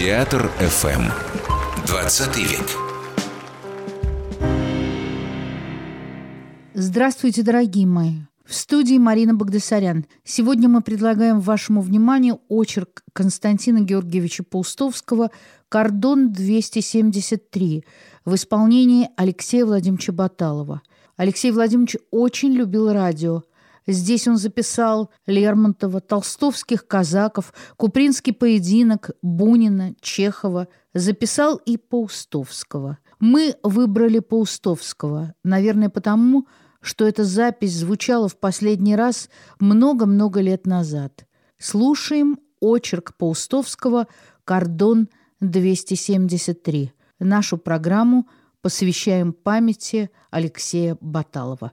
Театр ФМ. 20 век. Здравствуйте, дорогие мои. В студии Марина Багдасарян. Сегодня мы предлагаем вашему вниманию очерк Константина Георгиевича Паустовского «Кордон 273» в исполнении Алексея Владимировича Баталова. Алексей Владимирович очень любил радио. Здесь он записал Лермонтова, толстовских казаков, Купринский поединок, Бунина, Чехова. Записал и Паустовского. Мы выбрали Паустовского, наверное, потому, что эта запись звучала в последний раз много-много лет назад. Слушаем очерк Паустовского «Кордон 273». Нашу программу посвящаем памяти Алексея Баталова.